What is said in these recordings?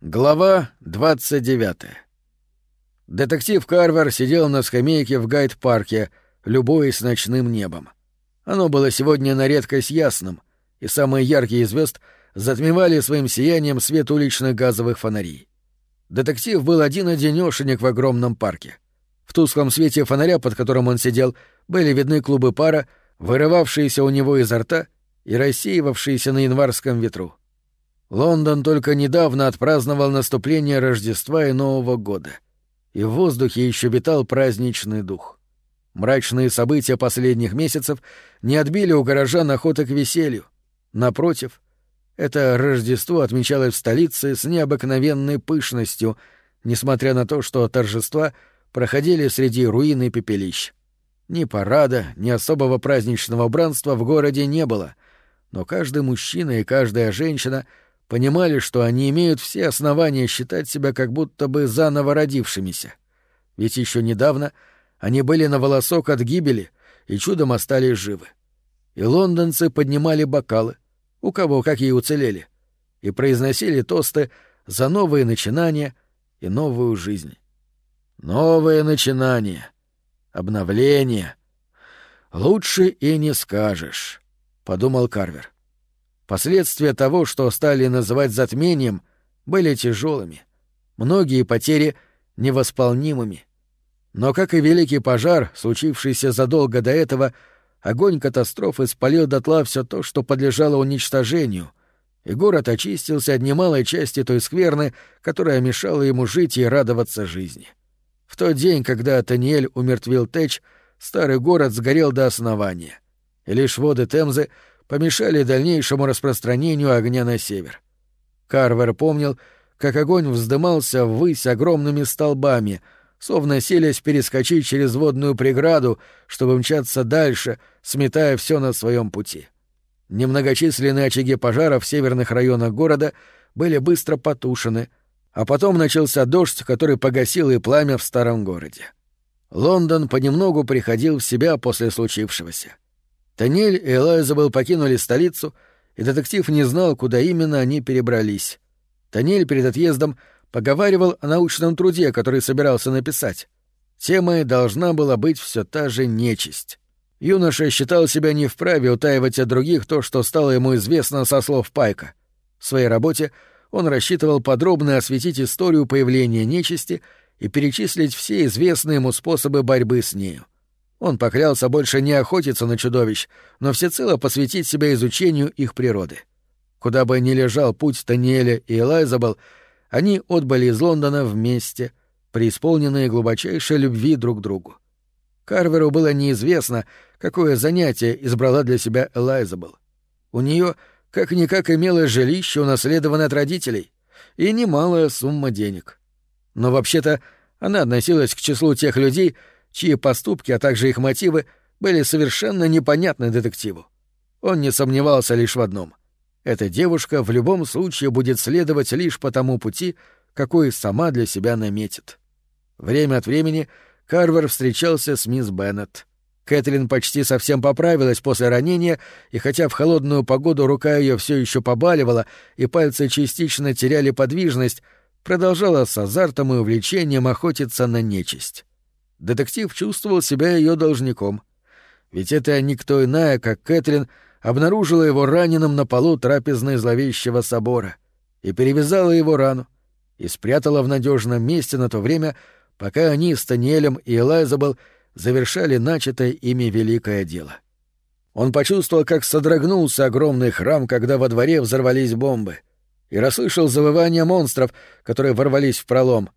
Глава 29 Детектив Карвер сидел на скамейке в гайд-парке, любуясь ночным небом. Оно было сегодня на редкость ясным, и самые яркие звезд затмевали своим сиянием свет уличных газовых фонарей. Детектив был один-одинёшенек в огромном парке. В тусклом свете фонаря, под которым он сидел, были видны клубы пара, вырывавшиеся у него изо рта и рассеивавшиеся на январском ветру. Лондон только недавно отпраздновал наступление Рождества и Нового года, и в воздухе еще витал праздничный дух. Мрачные события последних месяцев не отбили у горожан охоты к веселью. Напротив, это Рождество отмечалось в столице с необыкновенной пышностью, несмотря на то, что торжества проходили среди руин и пепелищ. Ни парада, ни особого праздничного убранства в городе не было, но каждый мужчина и каждая женщина — понимали, что они имеют все основания считать себя как будто бы заново родившимися. Ведь еще недавно они были на волосок от гибели и чудом остались живы. И лондонцы поднимали бокалы, у кого какие уцелели, и произносили тосты за новые начинания и новую жизнь. Новые начинания, обновление. Лучше и не скажешь, — подумал Карвер. — Последствия того, что стали называть затмением, были тяжелыми, многие потери невосполнимыми. Но, как и великий пожар, случившийся задолго до этого, огонь катастрофы спалил дотла все то, что подлежало уничтожению, и город очистился от немалой части той скверны, которая мешала ему жить и радоваться жизни. В тот день, когда Таниэль умертвил Тэч, старый город сгорел до основания, и лишь воды Темзы — помешали дальнейшему распространению огня на север. Карвер помнил, как огонь вздымался ввысь огромными столбами, словно селясь перескочить через водную преграду, чтобы мчаться дальше, сметая все на своем пути. Немногочисленные очаги пожара в северных районах города были быстро потушены, а потом начался дождь, который погасил и пламя в старом городе. Лондон понемногу приходил в себя после случившегося. Танель и Элайзабел покинули столицу, и детектив не знал, куда именно они перебрались. Танель перед отъездом поговаривал о научном труде, который собирался написать. Темой должна была быть все та же нечисть. Юноша считал себя не вправе утаивать от других то, что стало ему известно со слов Пайка. В своей работе он рассчитывал подробно осветить историю появления нечисти и перечислить все известные ему способы борьбы с нею. Он поклялся больше не охотиться на чудовищ, но всецело посвятить себя изучению их природы. Куда бы ни лежал путь Таниэля и Элайзабел, они отбыли из Лондона вместе, преисполненные глубочайшей любви друг к другу. Карверу было неизвестно, какое занятие избрала для себя Элайзабел. У нее как-никак имелось жилище, унаследованное от родителей, и немалая сумма денег. Но вообще-то она относилась к числу тех людей, чьи поступки, а также их мотивы были совершенно непонятны детективу. Он не сомневался лишь в одном. Эта девушка в любом случае будет следовать лишь по тому пути, какой сама для себя наметит. Время от времени Карвер встречался с мисс Беннет. Кэтлин почти совсем поправилась после ранения, и хотя в холодную погоду рука ее все еще побаливала и пальцы частично теряли подвижность, продолжала с азартом и увлечением охотиться на нечисть детектив чувствовал себя ее должником. Ведь это никто иная, как Кэтрин, обнаружила его раненым на полу трапезной зловещего собора и перевязала его рану и спрятала в надежном месте на то время, пока они с Таниэлем и Элайзабел завершали начатое ими великое дело. Он почувствовал, как содрогнулся огромный храм, когда во дворе взорвались бомбы, и расслышал завывание монстров, которые ворвались в пролом,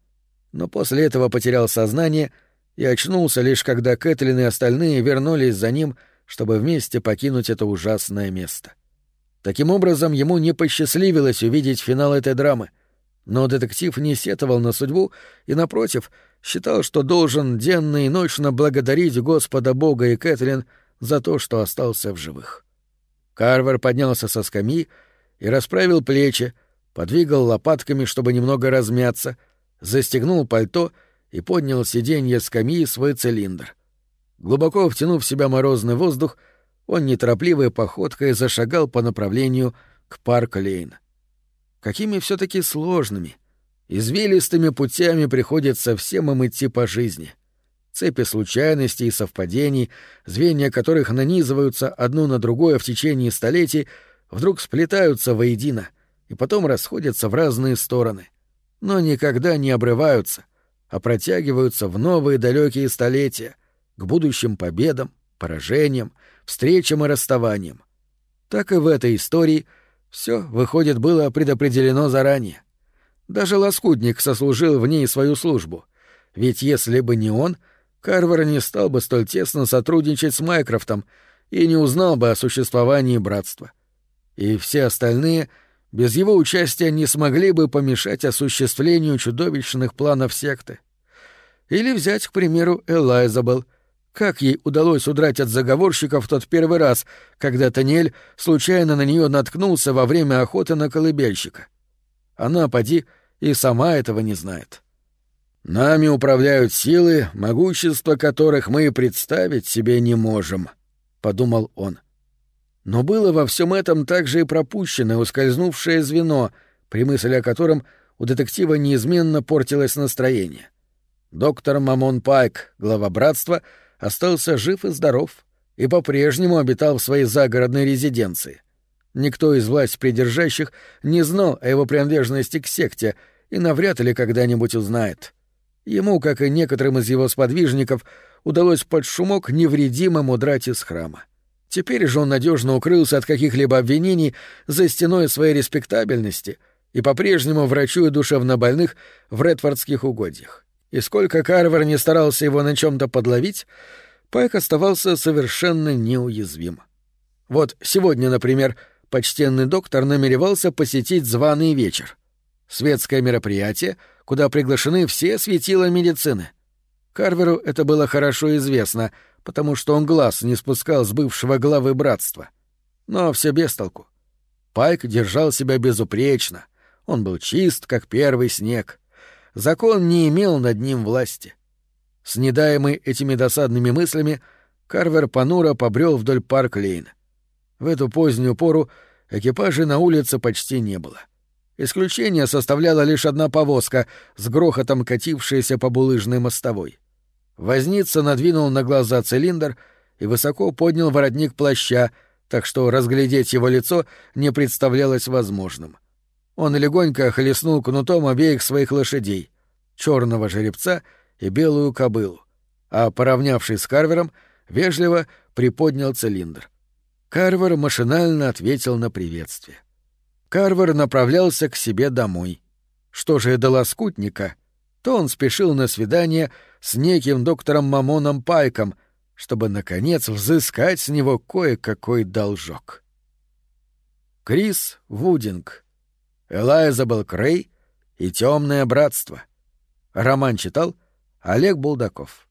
но после этого потерял сознание — и очнулся лишь когда Кэтлин и остальные вернулись за ним, чтобы вместе покинуть это ужасное место. Таким образом, ему не посчастливилось увидеть финал этой драмы, но детектив не сетовал на судьбу и, напротив, считал, что должен денно и ночно благодарить Господа Бога и Кэтлин за то, что остался в живых. Карвер поднялся со скамьи и расправил плечи, подвигал лопатками, чтобы немного размяться, застегнул пальто — и поднял сиденье скамьи свой цилиндр. Глубоко втянув в себя морозный воздух, он неторопливой походкой зашагал по направлению к Парк-Лейн. Какими все таки сложными, Извилистыми путями приходится всем им идти по жизни. Цепи случайностей и совпадений, звенья которых нанизываются одно на другое в течение столетий, вдруг сплетаются воедино и потом расходятся в разные стороны. Но никогда не обрываются, а протягиваются в новые далекие столетия, к будущим победам, поражениям, встречам и расставаниям. Так и в этой истории все, выходит, было предопределено заранее. Даже лоскутник сослужил в ней свою службу. Ведь если бы не он, Карвер не стал бы столь тесно сотрудничать с Майкрофтом и не узнал бы о существовании братства. И все остальные без его участия не смогли бы помешать осуществлению чудовищных планов секты. Или взять, к примеру, Элайзабел. Как ей удалось удрать от заговорщиков в тот первый раз, когда Таниэль случайно на нее наткнулся во время охоты на колыбельщика? Она, поди, — и сама этого не знает. Нами управляют силы, могущество которых мы представить себе не можем, — подумал он. Но было во всем этом также и пропущенное, ускользнувшее звено, при мысли о котором у детектива неизменно портилось настроение. Доктор Мамон Пайк, глава братства, остался жив и здоров и по-прежнему обитал в своей загородной резиденции. Никто из власть придержащих не знал о его принадлежности к секте — и навряд ли когда-нибудь узнает. Ему, как и некоторым из его сподвижников, удалось под шумок невредимым удрать из храма. Теперь же он надежно укрылся от каких-либо обвинений за стеной своей респектабельности и по-прежнему врачует душевнобольных в редфордских угодьях. И сколько Карвер не старался его на чем-то подловить, Пайк оставался совершенно неуязвим. Вот сегодня, например, почтенный доктор намеревался посетить званый вечер светское мероприятие, куда приглашены все светила медицины. Карверу это было хорошо известно, потому что он глаз не спускал с бывшего главы братства. Но все без толку. Пайк держал себя безупречно. Он был чист, как первый снег. Закон не имел над ним власти. Снедаемый этими досадными мыслями, Карвер понуро побрел вдоль парк-лейн. В эту позднюю пору экипажей на улице почти не было. Исключение составляла лишь одна повозка, с грохотом катившаяся по булыжной мостовой. Возница надвинул на глаза цилиндр и высоко поднял воротник плаща, так что разглядеть его лицо не представлялось возможным. Он легонько хлестнул кнутом обеих своих лошадей — черного жеребца и белую кобылу, а, поравнявшись с Карвером, вежливо приподнял цилиндр. Карвер машинально ответил на приветствие. — Карвер направлялся к себе домой. Что же до лоскутника, то он спешил на свидание с неким доктором Мамоном Пайком, чтобы, наконец, взыскать с него кое-какой должок. Крис Вудинг, Элайзабел Крей и Темное братство. Роман читал Олег Булдаков.